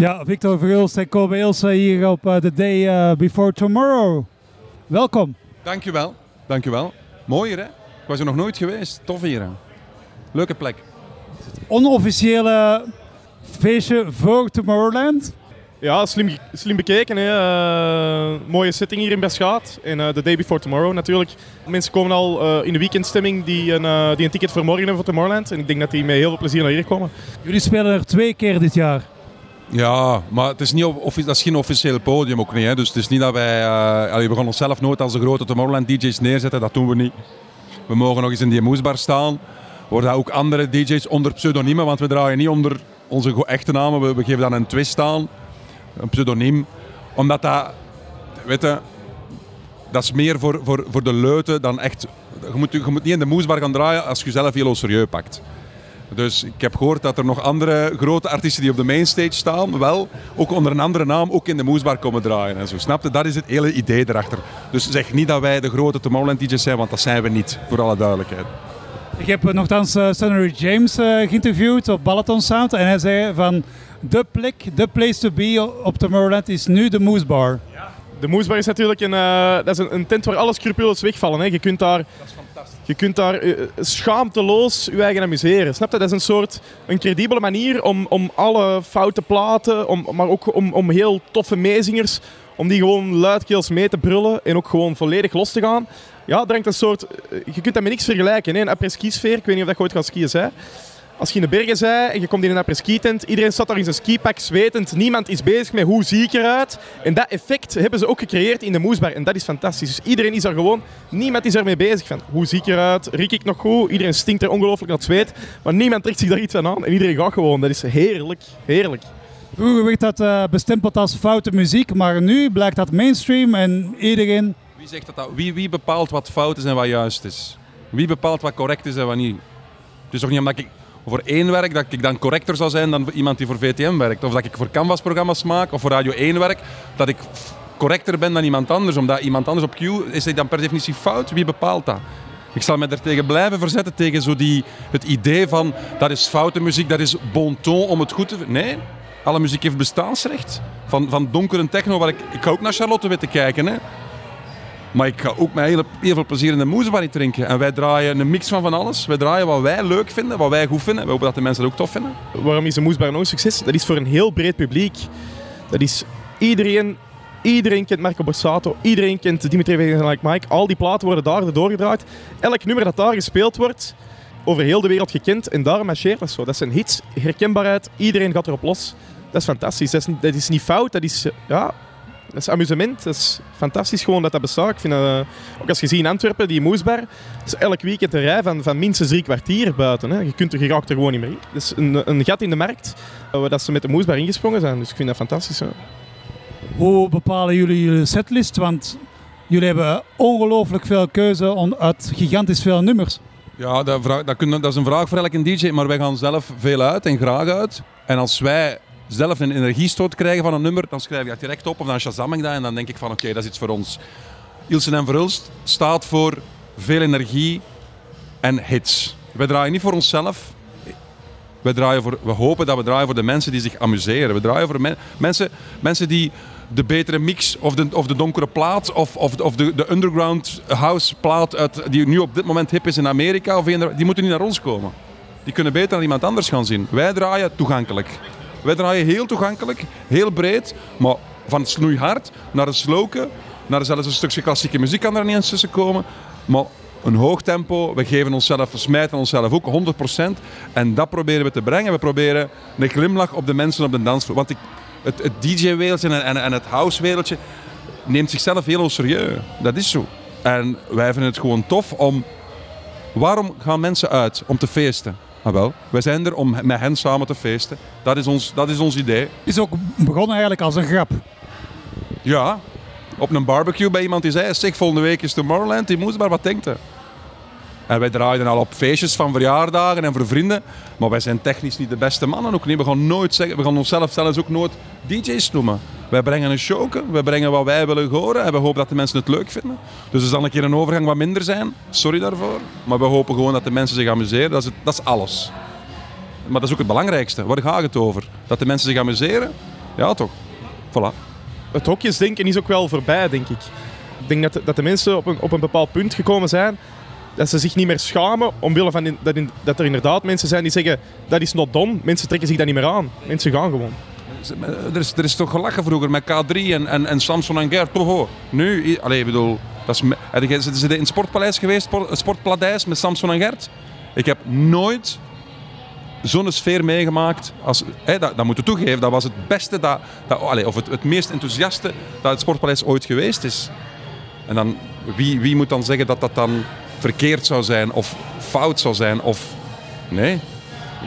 Ja, Victor Verhulst en Kobe Ilse hier op uh, The Day uh, Before Tomorrow. Welkom. Dankjewel. Dankjewel. Mooi hier hè? Ik was er nog nooit geweest. Tof hier hè? Leuke plek. Onofficiële feestje voor Tomorrowland. Ja, slim, slim bekeken. Hè. Uh, mooie setting hier in Beschaat. En uh, The Day Before Tomorrow natuurlijk. Mensen komen al uh, in de weekendstemming die een, die een ticket voor morgen hebben voor Tomorrowland. En ik denk dat die met heel veel plezier naar hier komen. Jullie spelen er twee keer dit jaar. Ja, maar het is niet dat is geen officieel podium ook niet. Hè. Dus het is niet dat wij... Uh, we gaan onszelf nooit als de grote Tomorrowland DJ's neerzetten. Dat doen we niet. We mogen nog eens in die moesbar staan. Worden ook andere DJ's onder pseudoniemen. Want we draaien niet onder onze echte namen. We, geven dan een twist aan. Een pseudoniem. Omdat dat... Weet je, dat is meer voor, voor, voor de leuten dan echt... Je moet, je moet niet in de moesbar gaan draaien als je zelf heel serieus pakt. Dus ik heb gehoord dat er nog andere grote artiesten die op de mainstage staan, wel ook onder een andere naam ook in de moesbar komen draaien en zo. Snapte? Dat is het hele idee erachter. Dus zeg niet dat wij de grote Tomorrowland DJ's zijn, want dat zijn we niet, voor alle duidelijkheid. Ik heb nogthans uh, James uh, geïnterviewd op Balaton Sound en hij zei van de plek, de place to be op Tomorrowland is nu de Moesbar. De Moesbar is natuurlijk een, uh, dat is een, een, tent waar alle scrupules wegvallen. Hè. Je kunt daar je kunt daar uh, schaamteloos je eigen amuseren. Snap je? Dat is een soort een credibele manier om, om alle foute platen, om, maar ook om, om heel toffe meezingers, om die gewoon luidkeels mee te brullen en ook gewoon volledig los te gaan. Ja, er een soort... Eh, je kunt dat met niks vergelijken. Hè? Een après-ski-sfeer, ik weet niet of dat je ooit gaat skiën zei. Als je in de bergen bent en je komt in een après-ski-tent, iedereen staat daar in zijn skipak zwetend, niemand is bezig met hoe zie ik eruit. En dat effect hebben ze ook gecreëerd in de moesbar en dat is fantastisch. Dus iedereen is er gewoon, niemand is ermee bezig van hoe zie ik eruit, riek ik nog goed, iedereen stinkt er ongelooflijk naar zweet, maar niemand trekt zich daar iets van aan en iedereen gaat gewoon. Dat is heerlijk, heerlijk. Vroeger werd dat uh, bestempeld als foute muziek, maar nu blijkt dat mainstream en iedereen... Wie zegt dat, dat? Wie, wie bepaalt wat fout is en wat juist is? Wie bepaalt wat correct is en wat niet? Het is toch niet omdat ik voor één werk dat ik dan correcter zou zijn dan iemand die voor VTM werkt. Of dat ik voor Canvas-programma's maak of voor Radio 1 werk, dat ik correcter ben dan iemand anders. Omdat iemand anders op Q is hij dan per definitie fout. Wie bepaalt dat? Ik zal me er tegen blijven verzetten, tegen zo die, het idee van dat is foute muziek, dat is bon ton om het goed te... Nee, alle muziek heeft bestaansrecht. Van, van donkere techno, waar ik, ik ga ook naar Charlotte weten kijken. Hè. Maar ik ga ook met heel, heel veel plezier in de moesbar drinken. En wij draaien een mix van van alles. Wij draaien wat wij leuk vinden, wat wij goed vinden. We hopen dat de mensen het ook tof vinden. Waarom is de moesbar nog een succes? Dat is voor een heel breed publiek. Dat is iedereen... Iedereen kent Marco Borsato, iedereen kent Dimitri Vegas en Like Mike. Al die platen worden daar doorgedraaid. Elk nummer dat daar gespeeld wordt, over heel de wereld gekend. En daarom marcheert dat zo. Dat zijn hits, herkenbaarheid, iedereen gaat erop los. Dat is fantastisch. Dat is, dat is niet fout, dat is... Ja, dat is amusement. Dat is fantastisch gewoon dat dat bestaat. Ik vind dat, uh, ook als je ziet in Antwerpen, die moesbar, is elk weekend een rij van, van minstens drie kwartier buiten. Hè. Je, kunt er, je raakt er gewoon niet meer in. Dat is een, een gat in de markt uh, dat ze met de moesbar ingesprongen zijn. Dus ik vind dat fantastisch. Hè. Hoe bepalen jullie jullie setlist? Want jullie hebben ongelooflijk veel keuze uit gigantisch veel nummers. Ja, dat, vraag, dat, dat is een vraag voor elke DJ, maar wij gaan zelf veel uit en graag uit. En als wij zelf een energiestoot krijgen van een nummer, dan schrijf je dat direct op of dan shazam ik dat en dan denk ik van oké, dat is iets voor ons. Ilsen en Verhulst staat voor veel energie en hits. We draaien niet voor onszelf. We, draaien voor, we hopen dat we draaien voor de mensen die zich amuseren. We draaien voor mensen, mensen die de betere mix of de, of de donkere plaat of, of, of de, de underground house plaat uit, die nu op dit moment hip is in Amerika, of een, die moeten niet naar ons komen. Die kunnen beter naar iemand anders gaan zien. Wij draaien toegankelijk. Wij draaien heel toegankelijk, heel breed, maar van het snoeihard naar het sloken, naar zelfs een stukje klassieke muziek kan er niet eens tussen komen. Maar een hoog tempo, we geven onszelf, we smijten onszelf ook 100%. En dat proberen we te brengen. We proberen een glimlach op de mensen op de dansvloer. Want ik, het, het DJ-wereldje en, en, en het house-wereldje neemt zichzelf heel serieus. Dat is zo. En wij vinden het gewoon tof om... Waarom gaan mensen uit? Om te feesten. Ah, wel, wij zijn er om met hen samen te feesten. Dat is ons, dat is ons idee. Is ook begonnen eigenlijk als een grap. Ja, op een barbecue bij iemand die zei: Zeg, volgende week is Tomorrowland, die moest maar wat denkt En wij draaiden al op feestjes van verjaardagen en voor vrienden. Maar wij zijn technisch niet de beste mannen ook niet. We gaan nooit zeggen, we gaan onszelf zelfs ook nooit DJ's noemen. Wij brengen een show, wij brengen wat wij willen horen en we hopen dat de mensen het leuk vinden. Dus er zal een keer een overgang wat minder zijn. Sorry daarvoor. Maar we hopen gewoon dat de mensen zich amuseren. Dat is, dat is alles. Maar dat is ook het belangrijkste. Waar gaat het over? Dat de mensen zich amuseren Ja, toch? Voilà. Het hokjesdenken is ook wel voorbij, denk ik. Ik denk dat, dat de mensen op een, op een bepaald punt gekomen zijn dat ze zich niet meer schamen omwille van dat, dat er inderdaad mensen zijn die zeggen dat is not done. Mensen trekken zich dat niet meer aan. Mensen gaan gewoon. Er is, er is toch gelachen vroeger met K3 en, en, en Samson en Gert. Toch, nu, i- allee, ik bedoel, dat is, ze in het Sportpaleis geweest, sport- Sportpladijs met Samson en Gert? Ik heb nooit zo'n sfeer meegemaakt. Als, dat, dat moet je toegeven, dat was het beste, dat, dat, of het, het meest enthousiaste dat het Sportpaleis ooit geweest is. En dan, wie, wie moet dan zeggen dat dat dan verkeerd zou zijn of fout zou zijn? Of, nee,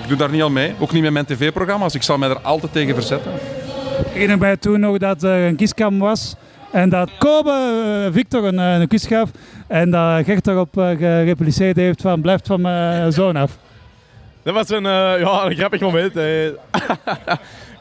ik doe daar niet al mee. Ook niet met mijn tv-programma's. Ik zal mij er altijd tegen verzetten. Ik herinner mij toen nog dat er een kieskam was. En dat Kobe eh, Victor een, eh, een kus gaf. En dat Gert daarop eh, gerepliceerd heeft van blijft van mijn zoon af. Dat was een, ja, een grappig moment.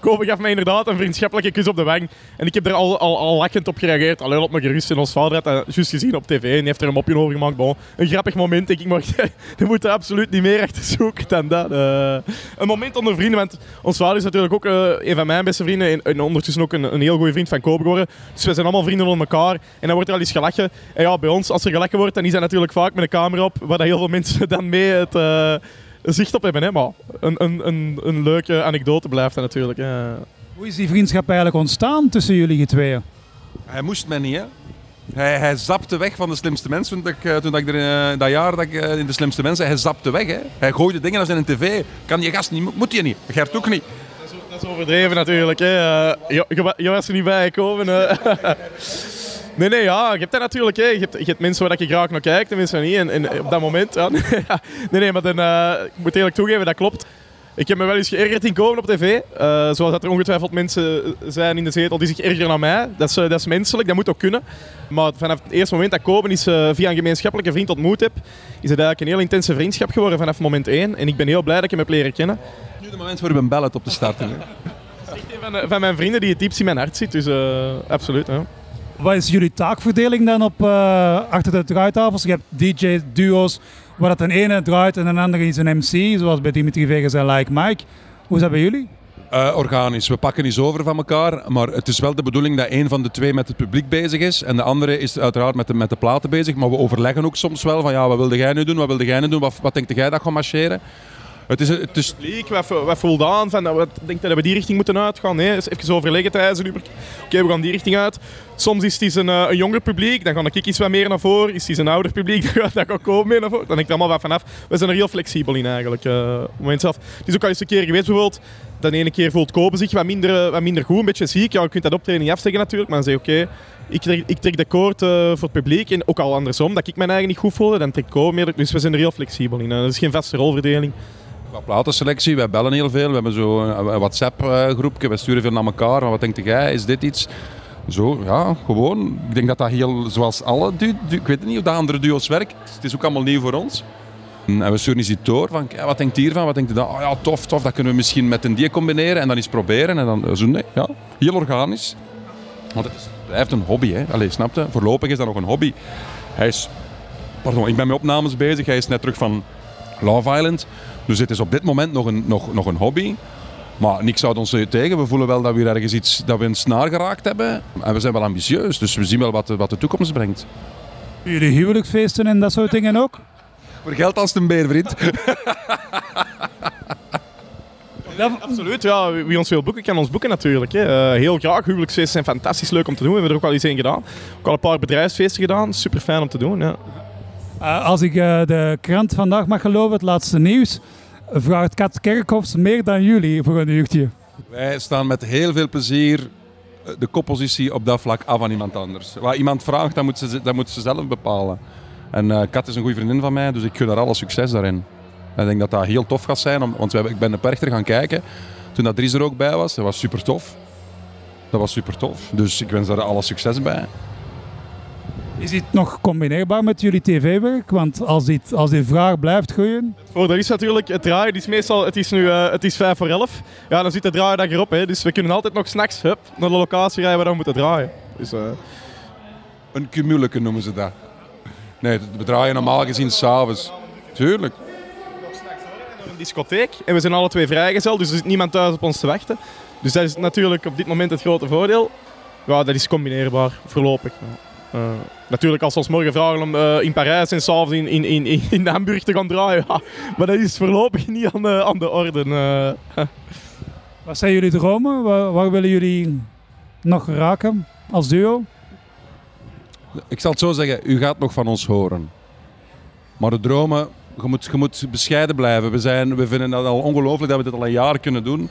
Kobe gaf mij inderdaad een vriendschappelijke kus op de wang. En ik heb er al, al, al lachend op gereageerd. Allee, op me gerust. En ons vader had dat juist gezien op tv. En heeft er een mopje over gemaakt. Een grappig moment, denk ik. Maar er moet er absoluut niet meer achter zoeken dan dat. eh. een moment onder vrienden. Want ons vader is natuurlijk ook eh, een van mijn beste vrienden. En, en ondertussen ook een, een heel goede vriend van Kobe geworden. Dus we zijn allemaal vrienden onder elkaar. En dan wordt er al eens gelachen. En ja, bij ons, als er gelachen wordt, dan is dat natuurlijk vaak met een camera op. Waar heel veel mensen dan mee het... eh, zicht op hebben. Hè? Maar een, een, een, een leuke anekdote blijft dat natuurlijk. Hè. Hoe is die vriendschap eigenlijk ontstaan tussen jullie tweeën? Hij moest mij niet, hè. Hij, hij zapte weg van de slimste mensen toen, ik, eh, toen dat ik er, eh, dat jaar dat ik eh, in de slimste mensen, hij zapte weg. Hè. Hij gooide dingen als in een tv. Kan je gast niet, moet je niet. Gert ook niet. Dat is overdreven natuurlijk. Hè. Eh, je, je, wa- je was er niet bij gekomen. Nee, nee, ja, je hebt dat natuurlijk. Hè. Je, hebt, je hebt mensen waar je graag naar kijkt en mensen niet. En, en op dat moment, ja. Nee, nee, maar dan, eh, ik moet eerlijk toegeven, dat klopt. Ik heb me wel eens geërgerd in komen op tv. Eh, zoals dat er ongetwijfeld mensen zijn in de zetel die zich ergeren aan mij. Dat is, eh, dat is menselijk, dat moet ook kunnen. Maar vanaf het eerste moment dat Koben is, via een gemeenschappelijke vriend ontmoet heb, is het eigenlijk een heel intense vriendschap geworden vanaf moment één. En ik ben heel blij dat ik hem heb leren kennen. Nu het moment voor een bellet op te starten. hè. Een van, de- van mijn vrienden die het diepst in mijn hart zit, dus absoluut. Ja. Wat is jullie taakverdeling dan op eh, achter de draaitafels? Je hebt DJ-duo's waar dat een ene draait en een andere is een MC, zoals bij Dimitri Vegas en Like Mike. Hoe is dat bij jullie? Eh, organisch. We pakken iets over van elkaar, maar het is wel de bedoeling dat een van de twee met het publiek bezig is en de andere is uiteraard met de, met de platen bezig. Maar we overleggen ook soms wel van ja, wat wilde jij nu doen, wat wilde jij nu doen, wat, wat denkt jij dat gaat marcheren? Het is, het is, Publiek, wat, vo- wat voelt aan? Van, wat denkt dat we die richting moeten uitgaan? Nee, even overleggen tijdens een uur. Oké, we gaan die richting uit. Soms is het een, eh, een jonger publiek, dan ga ik iets wat meer naar voren. Is het een ouder publiek, dan gaat dan ook meer naar voren. Dan denk ik er allemaal wat vanaf. We zijn er heel flexibel in eigenlijk. het moment zelf. Het is ook al eens een keer geweest bijvoorbeeld. Dan ene keer voelt Kopen zich wat minder, eh, wat minder goed, een beetje ziek. Ja, je kunt dat optreden niet afzeggen natuurlijk, maar dan zeg je oké. ik, trek, ik trek de koord eh, voor het publiek. En ook al andersom, dat ik mijn eigen niet goed voelde, dan trekt Kopen meer. Dus we zijn er heel flexibel in. Er is geen vaste rolverdeling. Qua platenselectie, wij bellen heel veel. We hebben zo een WhatsApp-groepje, we sturen veel naar elkaar. Wat denkt jij, is dit iets? Zo, ja, gewoon. Ik denk dat dat heel, zoals alle du- ik weet niet hoe de andere duo's werken. Het is ook allemaal nieuw voor ons. En we sturen eens iets door van, wat denkt hiervan, wat denkt u dat? Oh ja, tof, tof, dat kunnen we misschien met een die combineren en dan eens proberen. En dan zo, nee, ja, heel organisch. Want het blijft een hobby, hè. Allee, snap je? Voorlopig is dat nog een hobby. Hij is, pardon, ik ben met opnames bezig. Hij is net terug van Love Island. Dus het is op dit moment nog een, nog, nog een hobby. Maar niks houdt ons tegen. We voelen wel dat we hier ergens iets, dat we een snaar geraakt hebben. En we zijn wel ambitieus, dus we zien wel wat de, wat de toekomst brengt. Jullie huwelijksfeesten en dat soort dingen ook? Voor geld als een beer, vriend. Absoluut, ja. Wie ons wil boeken, kan ons boeken natuurlijk. Hè. Eh, heel graag. Huwelijksfeesten zijn fantastisch leuk om te doen. We hebben er ook al eens één gedaan. Ook al een paar bedrijfsfeesten gedaan. Super fijn om te doen. Ja. Eh, als ik eh, de krant vandaag mag geloven, het laatste nieuws, vraagt Kat Kerkhoffs meer dan jullie voor een uurtje. Wij staan met heel veel plezier eh, de koppositie op dat vlak af aan iemand anders. Wat iemand vraagt, dat moet ze, dat moet ze zelf bepalen. En Kat is een goede vriendin van mij, dus ik gun haar alle succes daarin. En ik denk dat dat heel tof gaat zijn, want ik ben de Perchter gaan kijken. Toen dat Dries er ook bij was, dat was super tof. Dat was super tof. Dus ik wens daar alle succes bij. Is dit nog combineerbaar met jullie tv-werk? Want als, dit, als die vraag blijft groeien, Voordeel is natuurlijk, het draaien is meestal, het is nu eh, het is vijf voor elf. Ja, dan zit het draaidag erop. Hè. Dus we kunnen altijd nog s'nachts hup, naar de locatie rijden waar we moeten draaien. Dus, eh, Een cumuleke noemen ze dat. Nee, we draaien normaal gezien s'avonds. Tuurlijk. naar een discotheek. En we zijn alle twee vrijgezel, dus er zit niemand thuis op ons te wachten. Dus dat is natuurlijk op dit moment het grote voordeel. Ja, dat is combineerbaar, voorlopig. Uh, natuurlijk, als we ons morgen vragen om uh, in Parijs en s'avonds in, in, in, in Hamburg te gaan draaien, ja, maar dat is voorlopig niet aan de, aan de orde. Uh. Wat zijn jullie dromen? Waar, waar, willen jullie nog raken als duo? Ik zal het zo zeggen, u gaat nog van ons horen. Maar de dromen, je moet, je moet bescheiden blijven. We, zijn, we vinden het al ongelooflijk dat we dit al een jaar kunnen doen.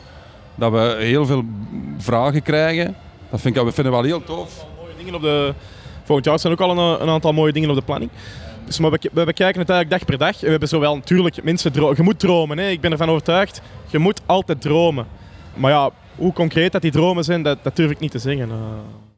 Dat we heel veel vragen krijgen. Dat vind ik, we vinden wel heel tof. Mooie dingen op de, volgend jaar zijn ook al een, een aantal mooie dingen op de planning. Dus maar we, bekijken het eigenlijk dag per dag. En we hebben zowel natuurlijk mensen dromen. Je moet dromen. Hè. Ik ben ervan overtuigd. Je moet altijd dromen. Maar ja, hoe concreet dat die dromen zijn, dat, dat durf ik niet te zeggen. Uh.